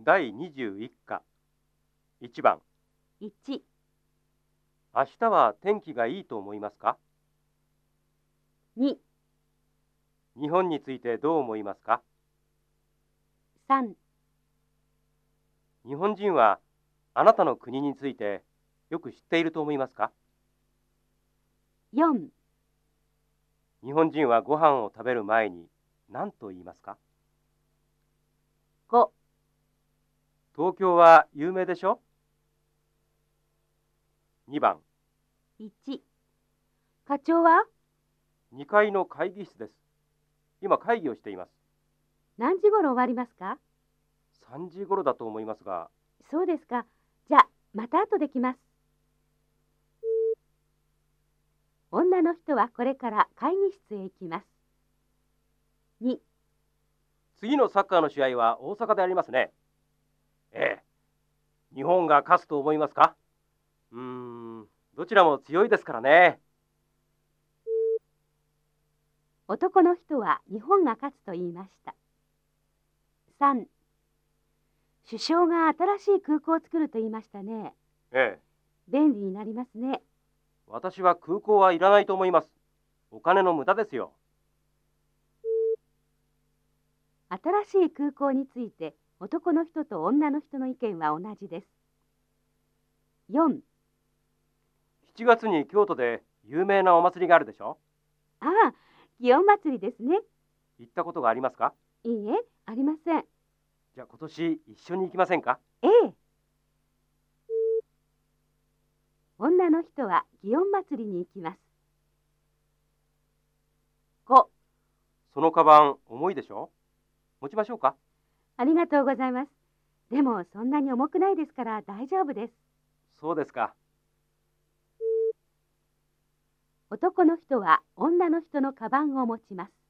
第21課。1番。1、明日は天気がいいと思いますか？2、日本についてどう思いますか？3、日本人はあなたの国についてよく知っていると思いますか？4、日本人はご飯を食べる前に何と言いますか？5、東京は有名でしょ？2番1。課長は？2階の会議室です今会議をしています何時頃終わりますか？3時頃だと思いますがそうですか。じゃあ、また後で来ます。女の人はこれから会議室へ行きます。2、次のサッカーの試合は大阪でありますね。ええ。日本が勝つと思いますか？うーん、どちらも強いですからね。男の人は日本が勝つと言いました。3、首相が新しい空港を作ると言いましたね。ええ。便利になりますね。私は空港はいらないと思います。お金の無駄ですよ。新しい空港について男の人と女の人の意見は同じです。4、7月に京都で有名なお祭りがあるでしょ？ああ、祇園祭りですね。行ったことがありますか？いいえ、ありません。じゃあ今年一緒に行きませんか？ええ。女の人は祇園祭りに行きます。5、そのカバン重いでしょ？持ちましょうか？ありがとうございます。でもそんなに重くないですから大丈夫です。そうですか。男の人は女の人のカバンを持ちます。